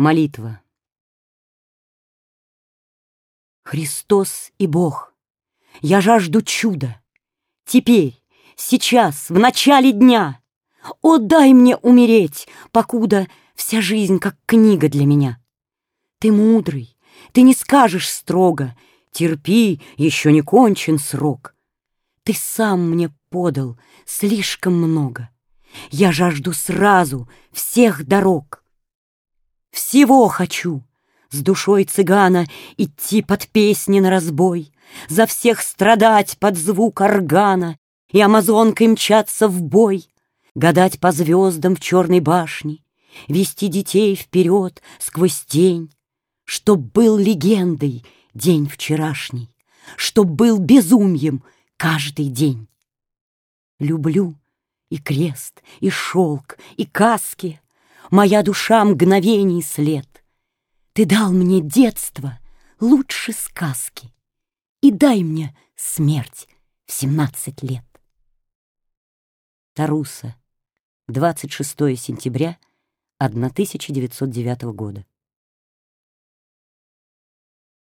Молитва. Христос и Бог, я жажду чуда. Теперь, сейчас, в начале дня. О, дай мне умереть, покуда вся жизнь как книга для меня. Ты мудрый, ты не скажешь строго, терпи, еще не кончен срок. Ты сам мне подал слишком много. Я жажду сразу всех дорог. Всего хочу, с душой цыгана идти под песни на разбой, За всех страдать под звук органа И амазонкой мчаться в бой, Гадать по звездам в черной башне, Вести детей вперед сквозь тень, Чтоб был легендой день вчерашний, Чтоб был безумием каждый день. Люблю и крест, и шелк, и каски, Моя душа мгновений след. Ты дал мне детство лучше сказки И дай мне смерть в семнадцать лет. Таруса, 26 сентября 1909 года.